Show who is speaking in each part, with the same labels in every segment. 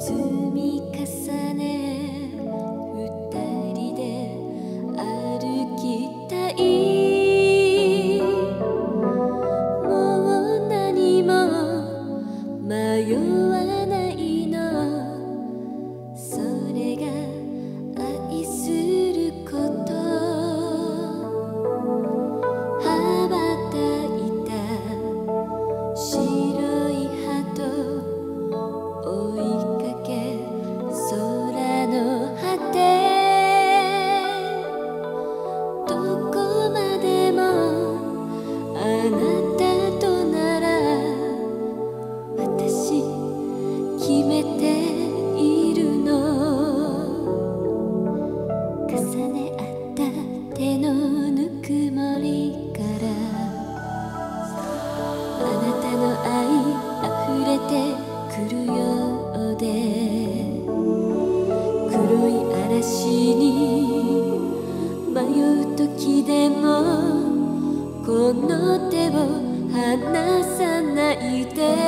Speaker 1: 積み重ね離さないで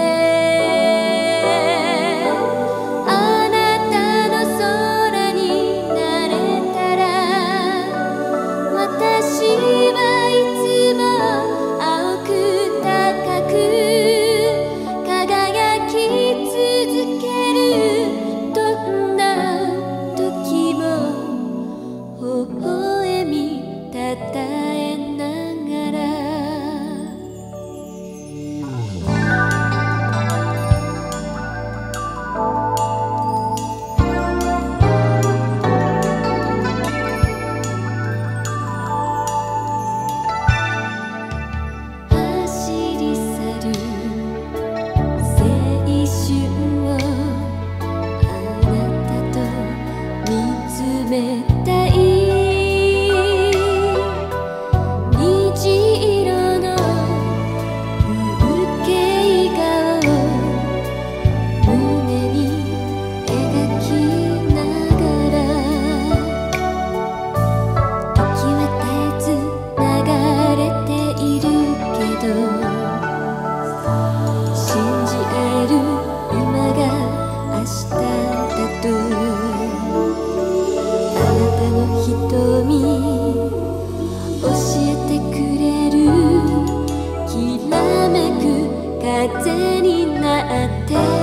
Speaker 1: 風になって